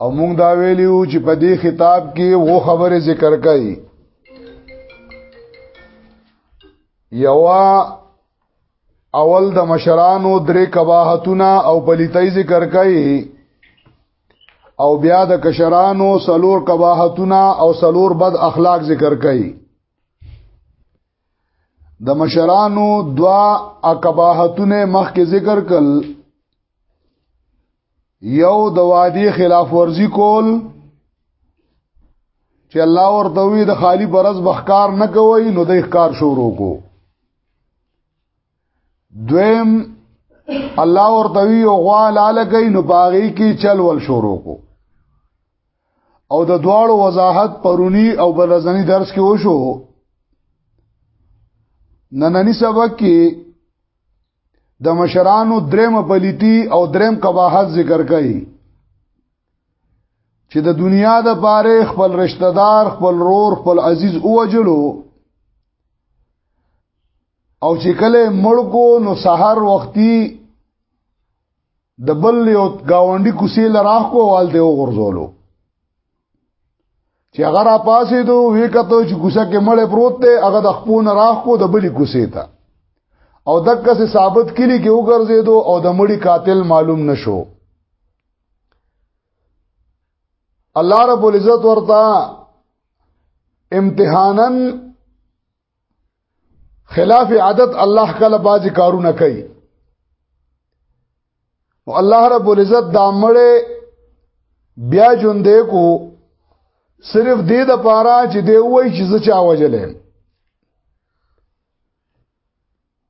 او موږ دا ویلیو چې په دې خطاب کې وو خبره ذکر کړي یوا اول د مشرانو درې کباحتونه او پلیتای ذکر کړي او بیا د کشرانو سلور کباحتونه او سلور بد اخلاق ذکر کړي د مشرانو دوا اکباحتونه مخکې ذکر کړ یو د وادي خلاف ورزي کول چې الله ورته وی د خالی برز بخکار نه کوي نو د اخکار شروع کو دویم الله ورته وی او غوا لاله کوي نو باغی کې چل ول شروع کو او د دواړو وضاحت پرونی او بلزنی درس کې وشو نننی سبق کې د مشرانو دریم پلیتی او دریم قباحت ذکر کړي چې د دنیا د پاره خپل رشتہ دار خپل رور خپل عزیز اوجلو او چې کله مړکو نو سحر وختي د بل یو گاونډي کوسې لراخ کو والته وغورځولو چې هغه را پاسې دو وی کته چې کوسه کې مړ پروت دی هغه د خپون راخ کو د بلی کوسې ته او دکه سه ثابت کلی کې وګرځیدو او د مړی قاتل معلوم نشو الله رب العزت ورته امتحانن خلاف عادت الله کله باز کارونه کوي او الله رب العزت دا مړې بیا ژوندې کو صرف دې د پاره چې دی وای چې زه چا وجلم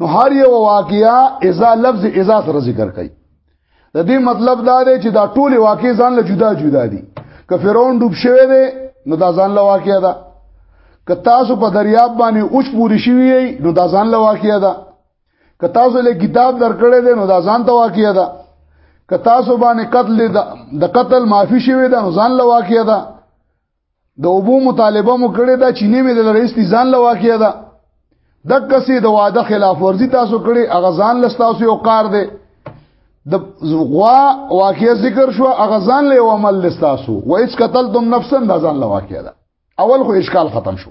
نو هر یو واقعیا اذا لفظ اذا سره ذکر کړي د دې مطلب دا دی چې دا ټول واقع ځان له جدا جدا دي که فرعون ډوب شوی دی نو دا ځان له واقع ده که تاسو په دریاب باندې اوچ پوری شوی نو دا ځان له واقع ده که تاسو له کتاب درکړې دی نو دا ځان ته واقع ده که تاسو باندې قتل د قتل معافي شوی ده نو ځان له واقع ده د اوبو مطالبه مو کړې ده چې نیمه د رئیس ځان له واقعیا ده د کسې د واده خلاف ورزي تاسو کړې اغزان لستاسو یو قار ده د غوا واقعیا ذکر شو اغزان له عمل لستاسو و اذ قتلتم نفسا د ځان له واقعیا ده اول خو اشکال ختم شو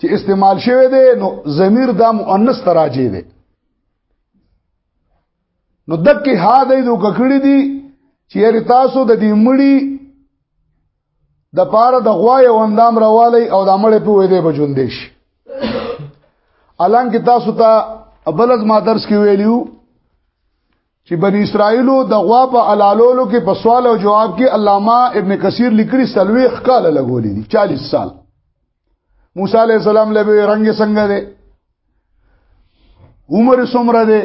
چې استعمال شوی دی نو ضمیر دا مؤنث تراجه دی نو دکې ها دی دو ککړی دی چې هر تاسو د دې مړی د پاره د غوا یو اندام راوالی او د مړې په وې دی بجوند شي الان کې تاسو ته بلز ما درس کې ویلیو چې بنی اسرائیلو د غوا په علالولو کې په سوال او جواب کې علامه ابن کثیر لیکلي سلوي خکاله لګولې دي 40 سال موسی علی السلام له رنگ څنګه ده عمر څومره ده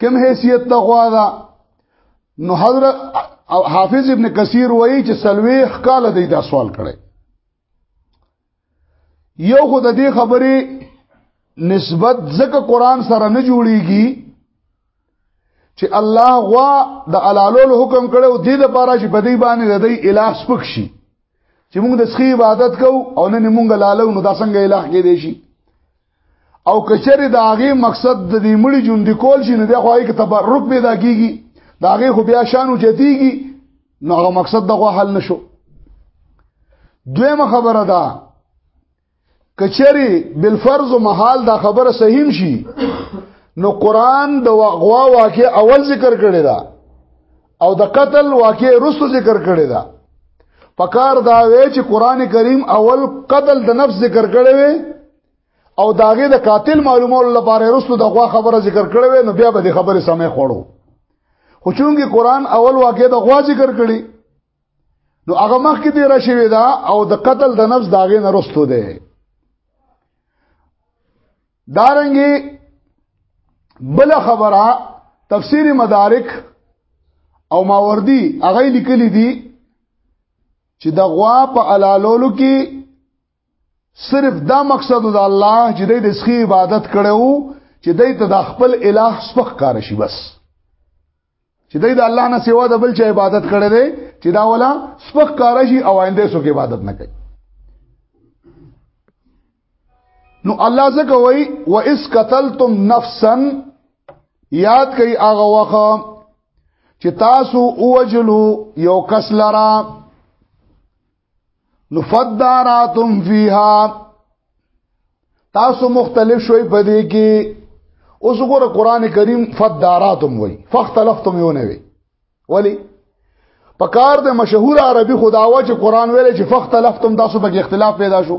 کم حیثیت د غوا ده نو حضرت حافظ ابن کثیر وایي چې سلوي خکاله دی دا سوال کړي یو خو د دې خبرې نسبت ځکه قران سره نه جوړیږي چې الله غوا د علالول حکم کړو د دې لپاره چې په دې باندې د دې الٰه سپک شي چې موږ د سخی عبادت کوو او نه موږ لالو نو دا څنګه الٰه کې دی شي او کچری دا هغه مقصد د دې مړي جون دی کول شي نه د خوای کې تبرک پیدا کیږي دا هغه خو بیا شانو چتیږي نو هغه مقصد دغه حل نشو دویمه خبره ده کچری بالفرض محال دا خبره صحیح شي نو قران د وغوا واقع اول ذکر کړی دا او د قتل واقع رسو ذکر کړی دا پکار دا وی چې قران کریم اول قتل د نفس ذکر کړی وی او داغه د قاتل معلومولو لپاره رسو د غوا خبره ذکر کړی وی نو بیا به د خبره سمې خوړو خو چونګي قران اول واقع د غوا ذکر کړی نو هغه مخ کې دی را شوی دا او د قتل د نفس داغه نه رسو دی دارنګي بل خبره تفسیر مدارک او ماوردی هغه لیکلی دي چې د غوا په علالولو کې صرف دا مقصد د الله چې د سخی عبادت کړو چې د ته د خپل الٰه سپخ کار شي بس چې دای د الله نه سیوا د بل چا عبادت کړي دي چې دا ولا سپخ کار شي او آینده سو کې عبادت نه کوي نو الله زکه وای و اس قتلتم نفسا یاد کړئ هغه وخت چې تاسو اوجلو یو کس لرا نفداراتم فیها تاسو مختلف شوي په دې کې اوس وګوره قران کریم فداراتم وای فختلفتم یو نه وی ولی پکار د مشهور عربي خداوا چې قران ویل چې فختلفتم تاسو په اختلاف پیدا شو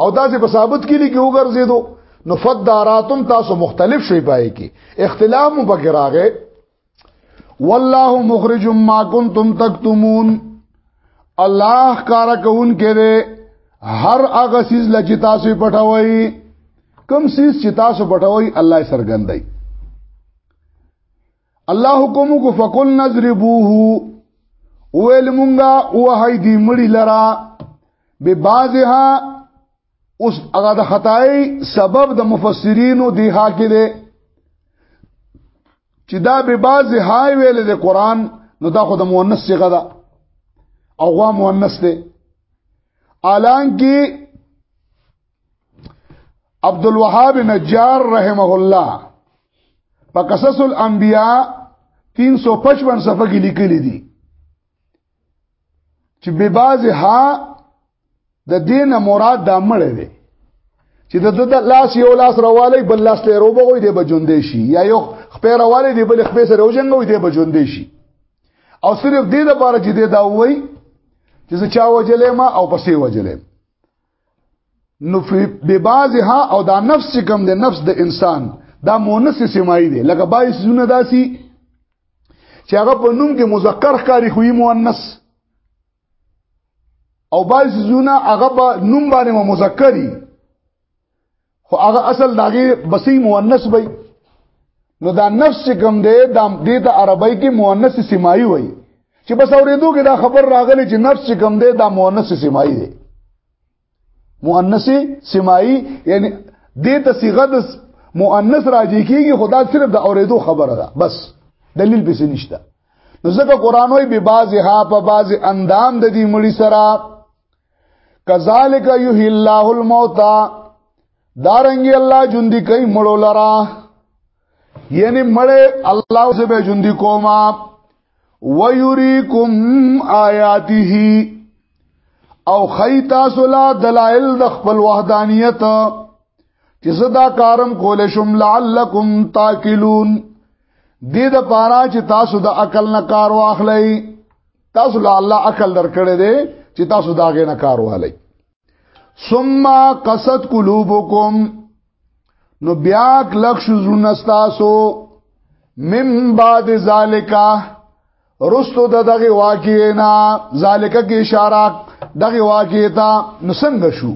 او دا چې په ثابت کلی کې وګرځیدو نو فداراتم تاسو مختلف شوي پای کې اختلاف مو پکې راغی والله مخرج ما کنتم تکتمون الله کار کون کړي هر هغه سیز لچ تاسو پټوي کم سیز چې تاسو پټوي الله سرګندای الله حکم کو فقل نضربوه ویل مونږه وهی دی مړی لرا به بازها اوس هغه د خدای سبب د مفسرینو دی ها کې دی چې دا به باز های ویل د قران نو دا خو د مؤنث صيغه ده او غوا مؤنث ده الان کې عبد الوهاب نجار رحمه الله په قصص الانبیاء 355 صفحه کې لیکلي دي چې به باز ها د دین مراد د امړ دی چې د د لاس یو لاس روالی بل لاس ته روبه وي دی بجوندې شي یا یو خپې روالی دی بل خپې سره وجنګ وي دی بجوندې شي او صرف دې لپاره چې دې دا وایي چې زه چا وجلې ما او پسې وجلې نو به بعضها او دا نفس کم د نفس د انسان دا مونث سمای دی لکه بای سونه داسي چې هغه په نوم کې مذکر ښکاری خو یې مؤنث او بای سونه هغه په نوم باندې مذکری خو هغه اصل داغه بسی مؤنث وي نو دا نفس کوم دی دا دې ته عربی کې مؤنث سمایي وي چې بس اورېدو کې دا خبر راغلی چې نفس کوم دی دا مؤنث سمایي دی مؤنث سمایي یعنی دې ته صيغه د مؤنث راځي کېږي خدا صرف د اورېدو خبره ده بس دلیل به نشته نو ځکه قران وي به بعضها په بعض اندام د دې مړي سره کذالک یحیی الله الموتى دارنګي الله ژوند کوي مړو لرا یعنی مړې الله اوس به ژوند کوما ويريكم آياته او خیتا سلا دلائل د خپل وحدانیت چې صدا کارم کول شم لعلکم تاکلون دې د پاره چې تاسو د عقل نه کار واخلئ تاسو له الله عقل درکړې دي چې تاسو دا غې نه کار والی ثم قصد قلوبکم نو بیا کلک شو زړه تاسو من بعد ذالکا رستو د دغه واقعې نه ذالکه کې اشاره دغه واقعې ته نو څنګه شو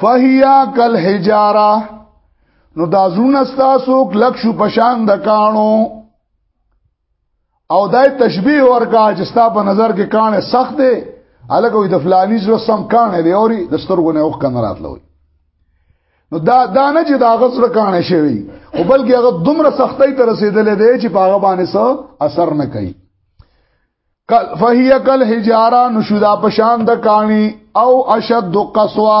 فهیا کل حجاره نو دا زونه تاسو کلک شو پشان د کانو او دای تشبیه ورکا چې ستا په نظر کې کانه سخت دی الکه وي د فلانی زړه سم کانه دی اوري د سترګو نه اوخ کنه راتلوي نو دا دا نه چې دا غسر کانه شوی او بلکې هغه دومره سختۍ ته رسیدلې دی چې په هغه باندې څه اثر نه کوي کل فهیه کل حجاره نشودا پشان د کانی او اشد قسوه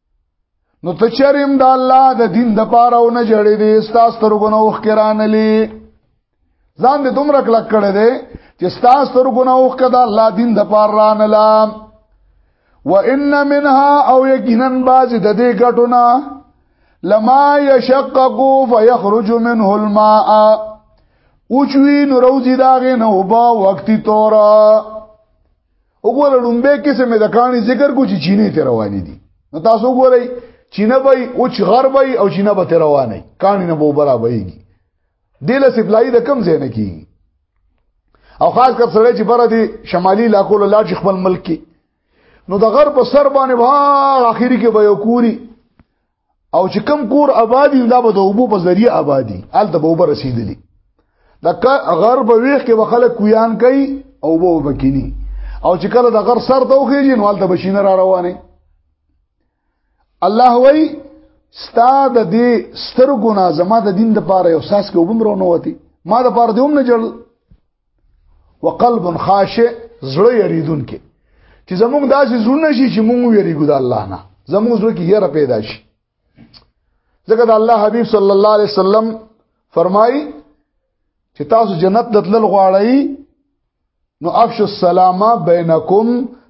نو ته چریم د الله د دین د پاره او نه جړې دي ستاسو ترګونه وخ کرانلې ځان دې دومره کلک کړې دي چې ستاسو ترګونه وخ کده الله دین د پاره رانلا وان منها او یقینا باز د دې ګټونه لما یشقق فیخرج منه الماء اوچوی نو روزی داغه نه وبا وقتی تورا وګوره لومبه کې سم د کانی ذکر کو چې چینه ته روانې دي نو تاسو وګورئ چینه به او چې غربي او چینه به ته روانې کانی نه به برابرېږي دله سپلای د کم ځای نه کیږي او خاص کر سره چې بره دي شمالي علاقو له لاړ خپل ملک کې نو د غرب سر باندې واه اخیری کې به یو کوری او چې کم کور آبادی دا به د اوبو په ذریعہ آبادی ال ته به اوبه رسیدلی د غرب ویخ کې وخله کویان کوي او به وبکینی او چې کله د غر سر ته وخیږي نو ال ته بشینه را روانه الله وای ستا د دې سترګو نه زما د دین د پاره یو ساس کې وبم رونه وتی ما د پاره دوم نه جوړ وقلب خاشع زړه یریدون کې چې زمونږ داسې زړه شي چې مونږ ویریږو د الله نه زمونږ زړه کې یره پیدا شي ځکه د الله حبیب صلی الله علیه وسلم فرمایي چې تاسو جنت د تلل غواړئ نو افش السلام بینکم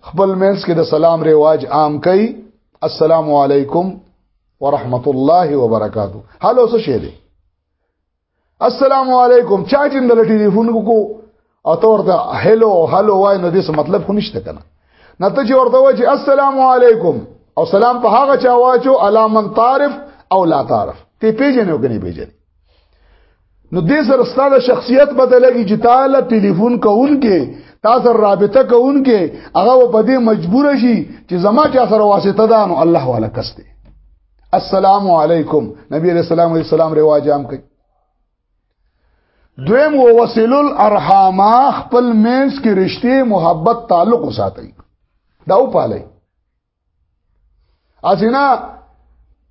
خپل منځ کې د سلام ریواج عام کړئ السلام علیکم ورحمت الله وبرکاتہ هلو څه شه دي السلام علیکم چا چې د ټلیفون کو او ته ورته هلو هلو وای نو دې څه مطلب خو نشته کنه نه ته چې ورته وای چې السلام علیکم او سلام په هغه چا واچو علامن تعرف او لا تعرف ته پیژنې او کني پیژنې نو دې سره ستاسو شخصیت بدلږي چې تعالی ټلیفون کوونکې تاسو رابطه کوونکې هغه په دې مجبور شي چې زما چا سره واسطه ده نو الله والا کسته السلام علیکم نبی علیہ السلام علیہ السلام رواج عام کړي دویم و وسیل الارحام خپل مینس کې رشته محبت تعلق وساتي دا و پاله اسینا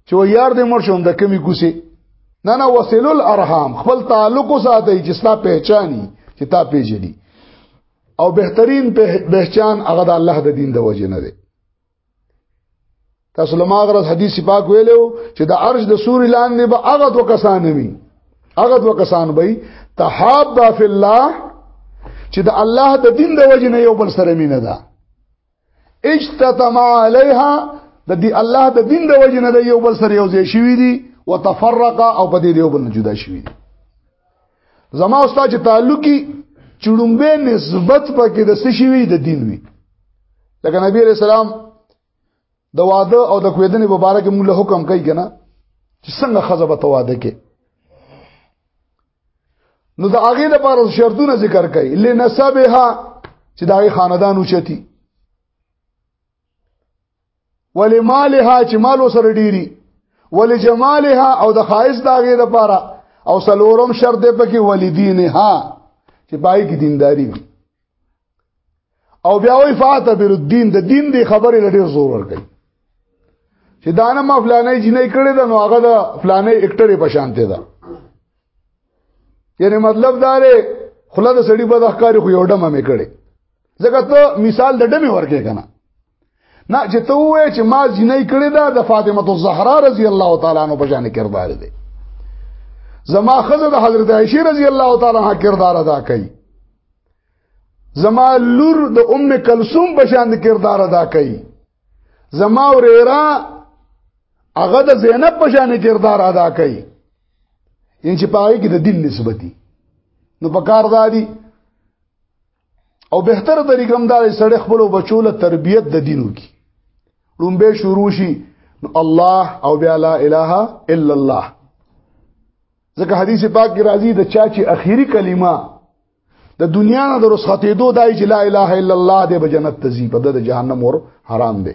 چې یار دې مر شوم د کمی کوسي نه نه وسیل الارحام خپل تعلق وساتي چې ستا پہچانی چې تا پیژني او بهترین پہچان هغه د الله د دین د وجه نه دی تاسو لما غرض حدیث پاک ویلو چې د عرش د سور لاندې به هغه دو کسان وي هغه دو کسان به تحابا فی الله چې د الله د دین د وجې نه یو بل سره مینه ده اجتتم علیها د دې الله د دین د وجې نه د یو بل سره یو ځای شوی دي وتفرق او په دې یو بل نه جدا شوی دي زما استاد چې تعلقي چړمبه نسبت پکې د څه شي وي د دین وي لکه نبی عليه السلام د واده او د کویدنې په اړه کې موږ له حکم کوي کنه چې څنګه خزه به تواده کې نو د هغه لپاره شرطونه ذکر کړي لنسبها چې دغه خاندان اوچتي ولمالها چې مالو سره ډيري ولجمالها او د خایس داغه د پاره او سلورم شرط په کې ولدینها چې پای کې دینداری وي او بیا وی فاته بر الدین د دین دی خبرې لري زور ورکړي چې دانه ما فلانه جنې کړې ده نو هغه د فلانه اکټرې په شان ته ده یعنی مطلب دا لري خله د سړي بدخکاری خو یو ډمه مې کړې ځکه ته مثال د ډمه ورکې کنه نه چې ته وې چې ما جنې کړې ده د فاطمه الزهرا رضی الله تعالی عنها په شان کردار دی زما خزه د حضرت عائشه رضی الله تعالی عنها کردار ادا کړي زما لور د ام کلثوم په شان کردار ادا کړي زما وريرا هغه د زینب په شان کردار ادا کړي ان چې پای کې د دین نسبتي نو په کار دادی او بهتر طریقه هم دا دی سړی خپل بچو له تربیت د دینو کی لومبه شروع شي الله او بیا لا اله الا الله ځکه حدیث پاک کې راځي د چا چې اخیری کلمه د دنیا نه د رسختې دوه دای چې لا اله الا الله دې په جنت تزي په د جهنم ور حرام دی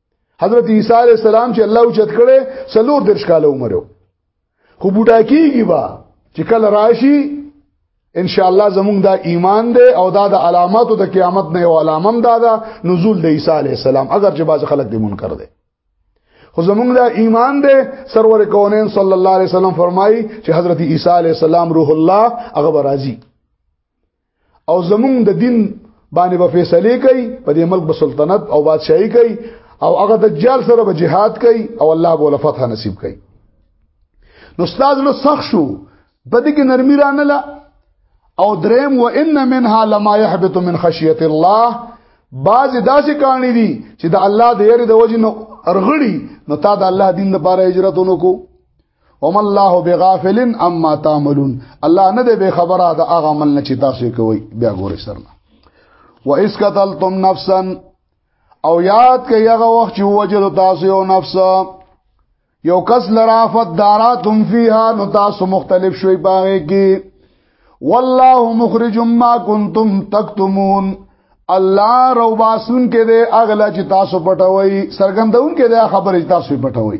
حضرت عیسی علی السلام چې الله اوچت کړي سلور درش کال عمر خو بوډا کیږي با چې کله راشي ان شاء الله زمونږ دا ایمان دی او دا د علاماتو د قیامت نه یو علامم دا ده نزول د عیسی علی السلام اگر چې باز خلک دې منکر دي خو زمونږ دا ایمان دی سرور کونین صلی الله علیه وسلم فرمایي چې حضرت عیسی علی السلام روح الله هغه راضي او زمونږ د دین باندې به فیصله کوي په دې ملک به سلطنت او بادشاہي کوي او هغه دجال سره به jihad کوي او الله به له فتح نصیب کوي نو استاد له سخ شو بده کې نرمي رانه لا او دریم و ان منها لما يحبط من خشيه الله بعض داسې کہانی دي چې د الله د یری د وجه نو ارغړي نو تا د الله دین لپاره هجرتونو کو وم الله بغافل اما تعملون الله نه دی به خبره د هغه عمل نه چې تاسو کوي بیا ګورئ سرنا و اس قتلتم نفسا او یاد کوي هغه وخت چې وجد تاسو یو نفس یو کس لرافت داراتم فیها نو تاسو مختلف شوي باغې کې والله مخرج ما کنتم تکتمون الله روباسون کې دی اغلا چې تاسو پټوي سرګندون کې دی خبرې تاسو پټوي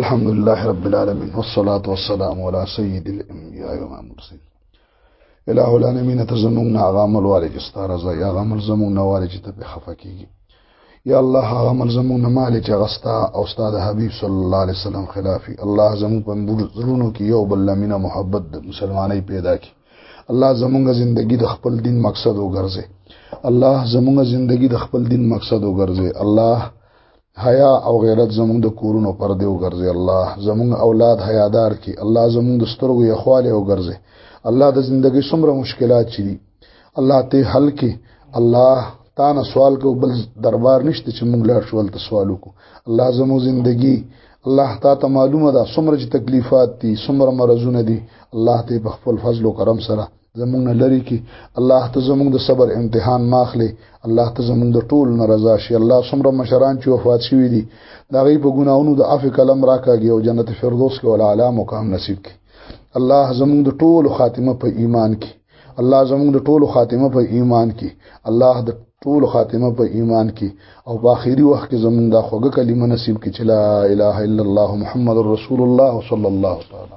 الحمد لله رب العالمين والصلاة والسلام على سيد الأنبياء والمرسلين الہ العالمین ته زمونږ نه هغه عمل واري چې ستا رضا یا هغه عمل زمونږ نه واري چې ته پې خفه کېږي یا الله هغه عمل زمونږ نه مالې چې هغه ستا او ستا د حبیب صلی الله علیه وسلم خلافي الله زمونږ په زړونو کې یو بل له مینه محبت د مسلمانۍ پیدا کړي الله زمونږ زندگی د خپل دین مقصد وګرځي الله زمونږ زندگی د خپل دین مقصد وګرځي الله حیا او غیرت زمونږ د کورونو پر دیو ګرځي الله زمونږ اولاد حیادار کی الله زمونږ د سترګو یخواله او ګرځي الله د زندګۍ څومره مشکلات چي الله ته حل کی الله تا نه سوال کو بل دربار نشته چې مونږ لاړ شو ته سوال وکړو الله زمو زندگی الله تا ته معلومه ده څومره چې تکلیفات دي څومره مرزونه دي الله ته په خپل فضل او کرم سره زمونږ نه لري کی الله ته زمونږ د صبر امتحان ماخلي الله ته زمونږ د ټول ناراضه شي الله څومره مشران چې وفات شوي دي دا غي په ګناونو د عفو کلم راکاږي او جنت فردوس کې ول اعلی مقام نصیب کی الله زمونږ د ټول خاتمه په ایمان کې الله زمونږ د ټول خاتمه په ایمان کې الله د ټول خاتمه په ایمان کې او په اخیری وخت کې زمونږ د خوږه کلمه نصیب کې چې لا اله الا الله محمد رسول الله صلی الله تعالی